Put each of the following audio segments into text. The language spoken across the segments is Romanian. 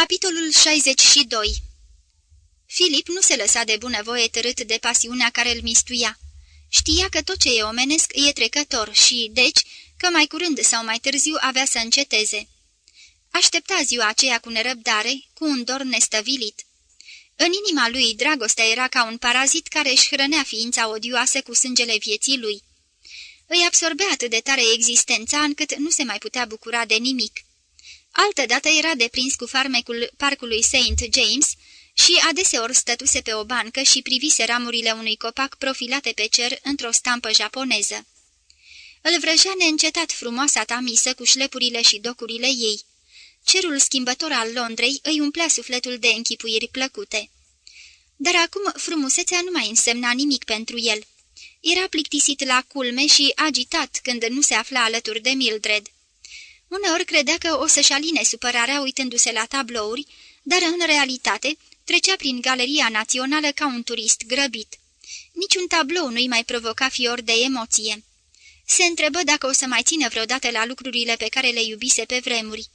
Capitolul 62 Filip nu se lăsa de bunăvoie târât de pasiunea care îl mistuia. Știa că tot ce e omenesc e trecător și, deci, că mai curând sau mai târziu avea să înceteze. Aștepta ziua aceea cu nerăbdare, cu un dor nestăvilit. În inima lui, dragostea era ca un parazit care își hrănea ființa odioasă cu sângele vieții lui. Îi absorbea atât de tare existența încât nu se mai putea bucura de nimic. Altădată era deprins cu farmecul parcului St. James și adeseori stătuse pe o bancă și privise ramurile unui copac profilate pe cer într-o stampă japoneză. Îl vrăjea neîncetat frumoasa tamisă cu șlepurile și docurile ei. Cerul schimbător al Londrei îi umplea sufletul de închipuiri plăcute. Dar acum frumusețea nu mai însemna nimic pentru el. Era plictisit la culme și agitat când nu se afla alături de Mildred. Uneori credea că o să-și aline supărarea uitându-se la tablouri, dar în realitate trecea prin Galeria Națională ca un turist grăbit. Niciun tablou nu-i mai provoca fior de emoție. Se întrebă dacă o să mai țină vreodată la lucrurile pe care le iubise pe vremuri.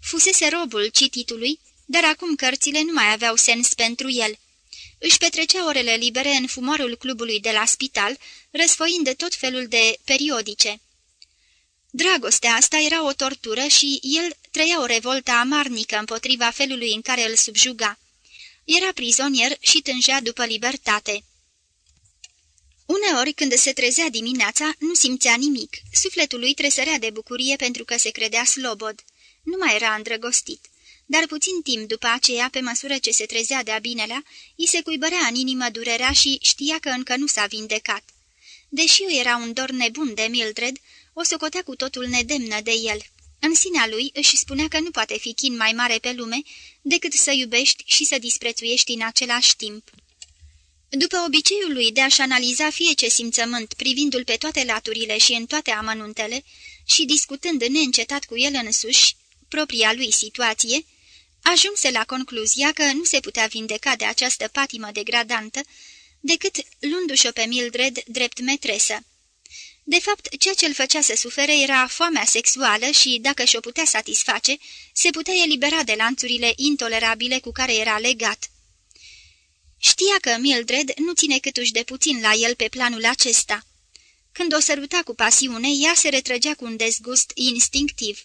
Fusese robul cititului, dar acum cărțile nu mai aveau sens pentru el. Își petrecea orele libere în fumarul clubului de la spital, răsfoind tot felul de periodice. Dragostea asta era o tortură și el trăia o revoltă amarnică împotriva felului în care îl subjuga. Era prizonier și tângea după libertate. Uneori, când se trezea dimineața, nu simțea nimic. Sufletul lui tresărea de bucurie pentru că se credea slobod. Nu mai era îndrăgostit. Dar puțin timp după aceea, pe măsură ce se trezea de-a binelea, îi se cuibărea în inimă durerea și știa că încă nu s-a vindecat. Deși era un dor nebun de Mildred, o socotea cu totul nedemnă de el. În sinea lui își spunea că nu poate fi chin mai mare pe lume decât să iubești și să disprețuiești în același timp. După obiceiul lui de a-și analiza fie ce simțământ, privindu-l pe toate laturile și în toate amănuntele și discutând neîncetat cu el însuși propria lui situație, ajunse la concluzia că nu se putea vindeca de această patimă degradantă decât luându-și-o pe Mildred drept metresă. De fapt, ceea ce îl făcea să sufere era foamea sexuală și, dacă și-o putea satisface, se putea elibera de lanțurile intolerabile cu care era legat. Știa că Mildred nu ține câtuși de puțin la el pe planul acesta. Când o săruta cu pasiune, ea se retrăgea cu un dezgust instinctiv.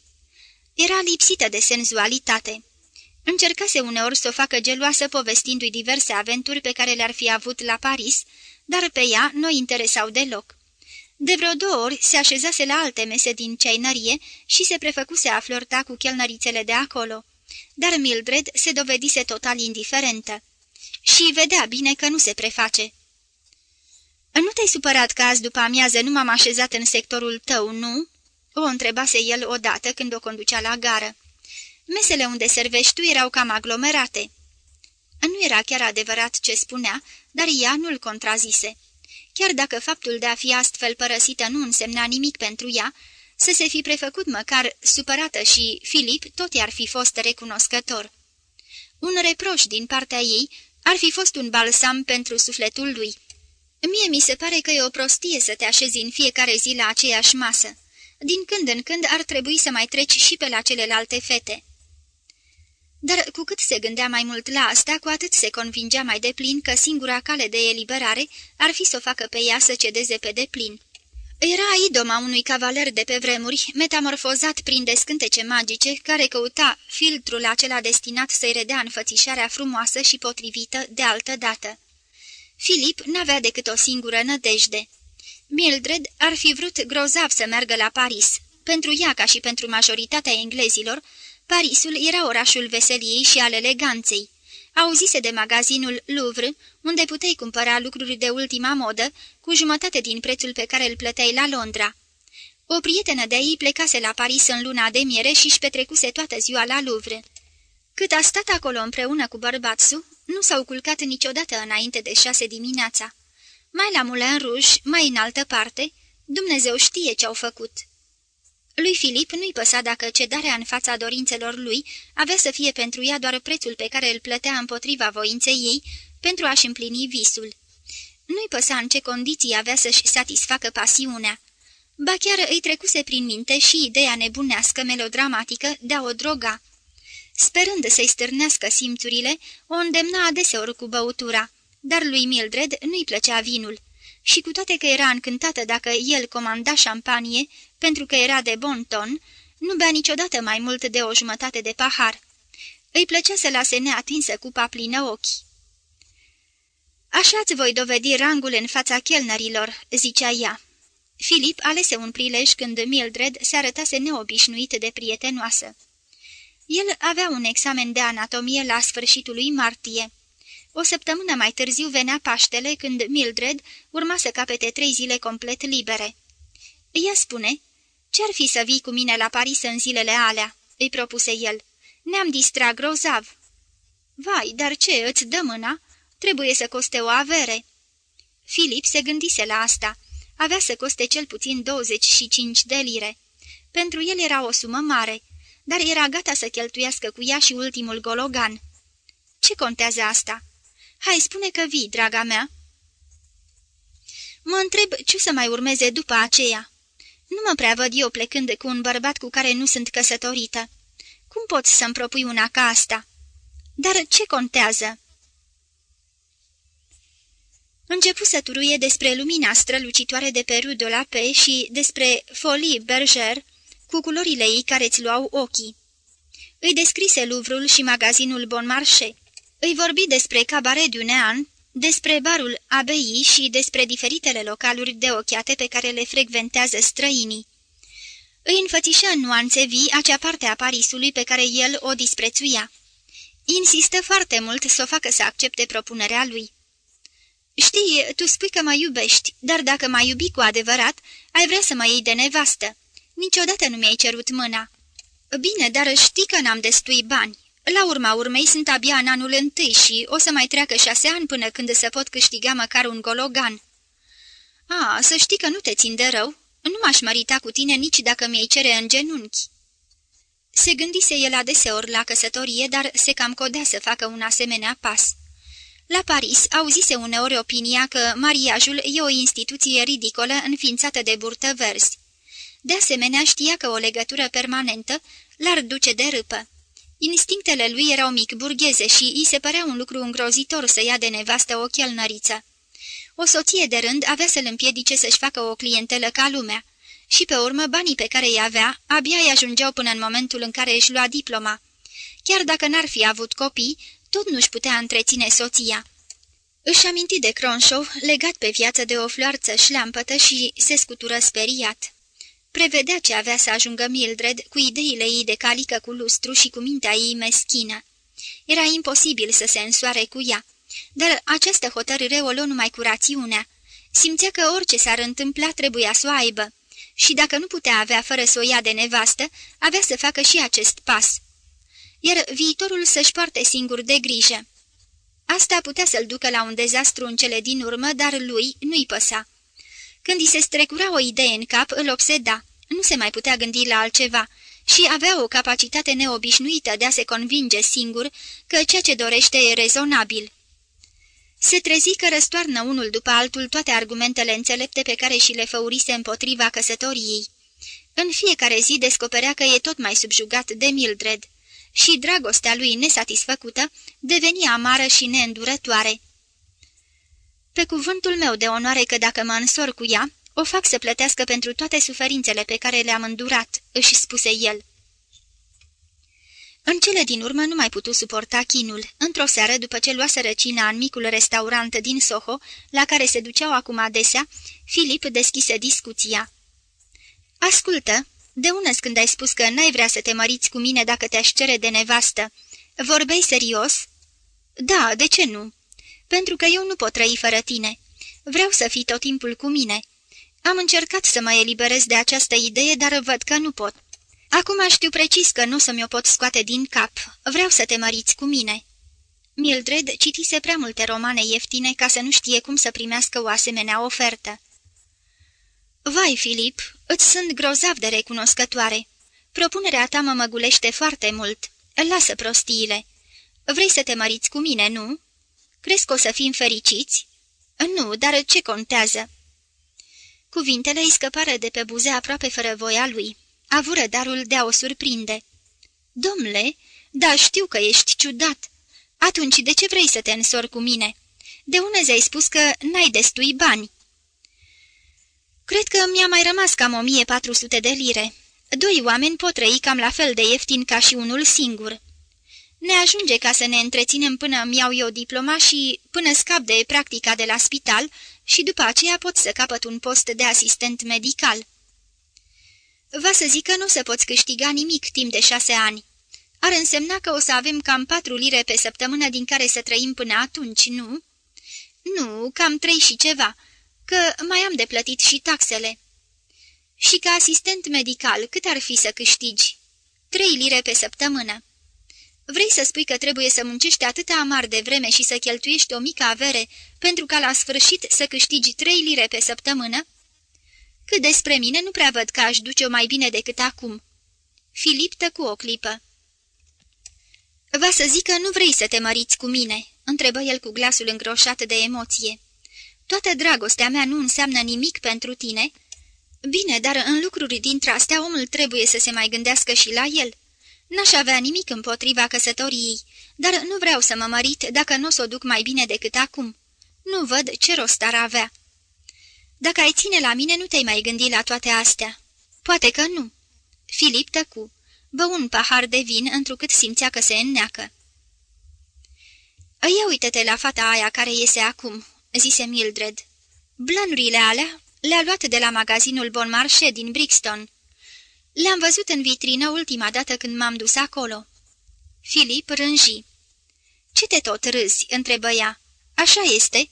Era lipsită de senzualitate. Încercase uneori să o facă geloasă povestindu-i diverse aventuri pe care le-ar fi avut la Paris, dar pe ea nu interesau deloc. De vreo două ori se așezase la alte mese din ceinărie și se prefăcuse a flirta cu chelnărițele de acolo. Dar Mildred se dovedise total indiferentă. Și vedea bine că nu se preface. Nu te-ai supărat că azi după amiază nu m-am așezat în sectorul tău, nu?" o întrebase el odată când o conducea la gară. Mesele unde servești tu erau cam aglomerate." Nu era chiar adevărat ce spunea, dar ea nu-l contrazise chiar dacă faptul de a fi astfel părăsită nu însemna nimic pentru ea, să se fi prefăcut măcar supărată și Filip tot i-ar fi fost recunoscător. Un reproș din partea ei ar fi fost un balsam pentru sufletul lui. Mie mi se pare că e o prostie să te așezi în fiecare zi la aceeași masă. Din când în când ar trebui să mai treci și pe la celelalte fete. Dar cu cât se gândea mai mult la asta, cu atât se convingea mai deplin că singura cale de eliberare ar fi să o facă pe ea să cedeze pe deplin. Era idoma unui cavaler de pe vremuri, metamorfozat prin descântece magice, care căuta filtrul acela destinat să-i redea înfățișarea frumoasă și potrivită de altă dată. Filip n-avea decât o singură nădejde. Mildred ar fi vrut grozav să meargă la Paris. Pentru ea, ca și pentru majoritatea englezilor, Parisul era orașul veseliei și al eleganței. Auzise de magazinul Louvre, unde puteai cumpăra lucruri de ultima modă, cu jumătate din prețul pe care îl plăteai la Londra. O prietenă de ei plecase la Paris în luna de miere și își petrecuse toată ziua la Louvre. Cât a stat acolo împreună cu bărbațul, nu s-au culcat niciodată înainte de șase dimineața. Mai la Moulin Rouge, mai în altă parte, Dumnezeu știe ce-au făcut. Lui Filip nu-i păsa dacă cedarea în fața dorințelor lui avea să fie pentru ea doar prețul pe care îl plătea împotriva voinței ei pentru a-și împlini visul. Nu-i păsa în ce condiții avea să-și satisfacă pasiunea. Ba chiar îi trecuse prin minte și ideea nebunească melodramatică de a o droga. Sperând să-i stârnească simțurile, o îndemna adeseori cu băutura, dar lui Mildred nu-i plăcea vinul. Și cu toate că era încântată dacă el comanda șampanie, pentru că era de bon ton, nu bea niciodată mai mult de o jumătate de pahar. Îi plăcea să lase neatinsă cupa plină ochi. Așa-ți voi dovedi rangul în fața chelnerilor," zicea ea. Filip alese un prilej când Mildred se arătase neobișnuit de prietenoasă. El avea un examen de anatomie la sfârșitul lui martie. O săptămână mai târziu venea Paștele, când Mildred urma să capete trei zile complet libere. Ea spune, ce-ar fi să vii cu mine la Paris în zilele alea?" îi propuse el. Ne-am distrat grozav." Vai, dar ce, îți dă mâna? Trebuie să coste o avere." Filip se gândise la asta. Avea să coste cel puțin 25 de lire. Pentru el era o sumă mare, dar era gata să cheltuiască cu ea și ultimul gologan. Ce contează asta? Hai, spune că vii, draga mea." Mă întreb ce să mai urmeze după aceea. Nu mă prea văd eu plecând cu un bărbat cu care nu sunt căsătorită. Cum poți să-mi propui una ca asta? Dar ce contează?" Începu să turuie despre lumina strălucitoare de pe de la Pe și despre Folie Berger, cu culorile ei care îți luau ochii. Îi descrise Louvrul și magazinul Bon Marché. Îi vorbi despre Cabaret du Nean, despre barul Abei și despre diferitele localuri de ochiate pe care le frecventează străinii. Îi înfățișă în nuanțe vii acea parte a Parisului pe care el o disprețuia. Insistă foarte mult să o facă să accepte propunerea lui. Știi, tu spui că mă iubești, dar dacă m-ai iubi cu adevărat, ai vrea să mă iei de nevastă. Niciodată nu mi-ai cerut mâna." Bine, dar știi că n-am destui bani. La urma urmei sunt abia în anul întâi și o să mai treacă șase ani până când să pot câștiga măcar un gologan." A, să știi că nu te țin de rău. Nu m-aș mărita cu tine nici dacă mi-ai cere în genunchi." Se gândise el adeseori la căsătorie, dar se cam codea să facă un asemenea pas. La Paris auzise uneori opinia că mariajul e o instituție ridicolă înființată de burtă verzi. De asemenea știa că o legătură permanentă l-ar duce de râpă. Instinctele lui erau mic burgheze și îi se părea un lucru îngrozitor să ia de nevastă o chelnăriță. O soție de rând avea să-l împiedice să-și facă o clientelă ca lumea. Și pe urmă banii pe care îi avea abia îi ajungeau până în momentul în care își lua diploma. Chiar dacă n-ar fi avut copii, tot nu-și putea întreține soția. Își aminti de Cronshaw, legat pe viață de o floarță șleampătă și se scutură speriat. Prevedea ce avea să ajungă Mildred cu ideile ei de calică cu lustru și cu mintea ei meschină. Era imposibil să se însoare cu ea, dar această hotărâre o luă numai cu rațiunea. Simțea că orice s-ar întâmpla trebuia să o aibă și dacă nu putea avea fără să o ia de nevastă, avea să facă și acest pas. Iar viitorul să-și poarte singur de grijă. Asta putea să-l ducă la un dezastru în cele din urmă, dar lui nu-i păsa. Când îi se strecura o idee în cap, îl obseda. Nu se mai putea gândi la altceva și avea o capacitate neobișnuită de a se convinge singur că ceea ce dorește e rezonabil. Se trezi că răstoarnă unul după altul toate argumentele înțelepte pe care și le făurise împotriva căsătoriei. În fiecare zi descoperea că e tot mai subjugat de Mildred și dragostea lui nesatisfăcută deveni amară și neîndurătoare. Pe cuvântul meu de onoare că dacă mă însor cu ea, o fac să plătească pentru toate suferințele pe care le-am îndurat," își spuse el. În cele din urmă nu mai putu suporta chinul. Într-o seară, după ce luase răcina în micul restaurant din Soho, la care se duceau acum adesea, Filip deschise discuția. Ascultă, de ună când ai spus că n-ai vrea să te măriți cu mine dacă te-aș cere de nevastă? Vorbei serios?" Da, de ce nu?" Pentru că eu nu pot trăi fără tine. Vreau să fii tot timpul cu mine." Am încercat să mă eliberez de această idee, dar văd că nu pot. Acum știu precis că nu să mi-o pot scoate din cap. Vreau să te măriți cu mine." Mildred citise prea multe romane ieftine ca să nu știe cum să primească o asemenea ofertă. Vai, Filip, îți sunt grozav de recunoscătoare. Propunerea ta mă măgulește foarte mult. Lasă prostiile. Vrei să te măriți cu mine, nu? Crezi că o să fim fericiți?" Nu, dar ce contează?" Cuvintele îi scăpară de pe buze aproape fără voia lui. Avură darul de a o surprinde. Domnule, Da, știu că ești ciudat. Atunci, de ce vrei să te însori cu mine? De unde ți-ai spus că n-ai destui bani?" Cred că mi-a mai rămas cam 1400 de lire. Doi oameni pot trăi cam la fel de ieftin ca și unul singur. Ne ajunge ca să ne întreținem până mi iau eu diploma și până scap de practica de la spital și după aceea pot să capăt un post de asistent medical. Va să zic că nu se poți câștiga nimic timp de șase ani. Ar însemna că o să avem cam patru lire pe săptămână din care să trăim până atunci, nu? Nu, cam trei și ceva, că mai am de plătit și taxele. Și ca asistent medical, cât ar fi să câștigi? Trei lire pe săptămână. Vrei să spui că trebuie să muncești atâta amar de vreme și să cheltuiești o mică avere pentru ca la sfârșit să câștigi trei lire pe săptămână? Cât despre mine, nu prea văd că aș duce-o mai bine decât acum. Filip cu o clipă. Va să zic că nu vrei să te măriți cu mine?" întrebă el cu glasul îngroșat de emoție. Toată dragostea mea nu înseamnă nimic pentru tine?" Bine, dar în lucruri dintre astea omul trebuie să se mai gândească și la el." N-aș avea nimic împotriva căsătoriei, dar nu vreau să mă mărit dacă nu o să o duc mai bine decât acum. Nu văd ce rost ar avea. Dacă ai ține la mine, nu te-ai mai gândit la toate astea. Poate că nu. Filip tăcu. Bă un pahar de vin, întrucât simțea că se înneacă. Ia uite-te la fata aia care iese acum," zise Mildred. Blănurile alea le-a luat de la magazinul Bon Marché din Brixton." Le-am văzut în vitrină ultima dată când m-am dus acolo." Filip rânji. Ce te tot râzi?" întrebă ea. Așa este."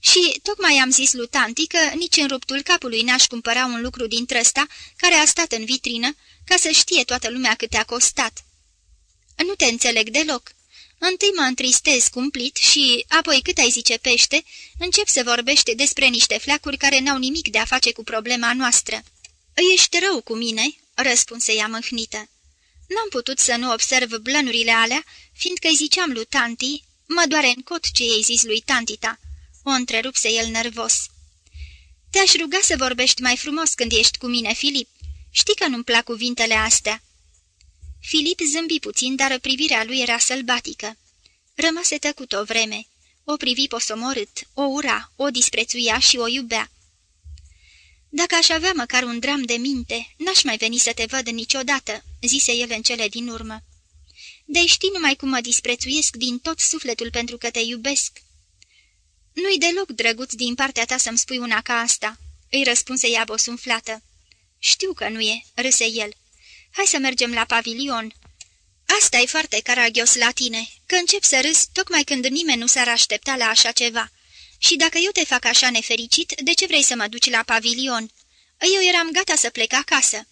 Și tocmai am zis lui tanti că nici în ruptul capului n-aș cumpăra un lucru dintre ăsta care a stat în vitrină, ca să știe toată lumea cât a costat." Nu te înțeleg deloc. Întâi mă întristez cumplit și, apoi cât ai zice pește, încep să vorbești despre niște fleacuri care n-au nimic de a face cu problema noastră. Ești rău cu mine?" Răspunse ea mâhnită. N-am putut să nu observ blănurile alea, fiindcă-i ziceam lui tanti, mă doare în cot ce ei zis lui tantita. O întrerupse el nervos. Te-aș ruga să vorbești mai frumos când ești cu mine, Filip. Știi că nu-mi plac cuvintele astea." Filip zâmbi puțin, dar privirea lui era sălbatică. Rămase tăcut o vreme. O privi posomorât, o ura, o disprețuia și o iubea. Dacă aș avea măcar un dram de minte, n-aș mai veni să te văd niciodată," zise el în cele din urmă. De știi numai cum mă disprețuiesc din tot sufletul pentru că te iubesc." Nu-i deloc drăguț din partea ta să-mi spui una ca asta," îi răspunse ea bosunflată. Știu că nu e," râse el. Hai să mergem la pavilion." Asta e foarte caragios la tine, că încep să râzi tocmai când nimeni nu s-ar aștepta la așa ceva." Și dacă eu te fac așa nefericit, de ce vrei să mă duci la pavilion? Eu eram gata să plec acasă.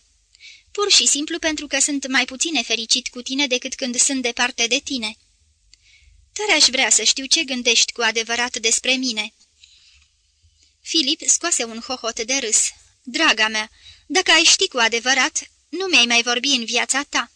Pur și simplu pentru că sunt mai puțin nefericit cu tine decât când sunt departe de tine. Tare aș vrea să știu ce gândești cu adevărat despre mine." Filip scoase un hohot de râs. Draga mea, dacă ai ști cu adevărat, nu mi-ai mai vorbi în viața ta."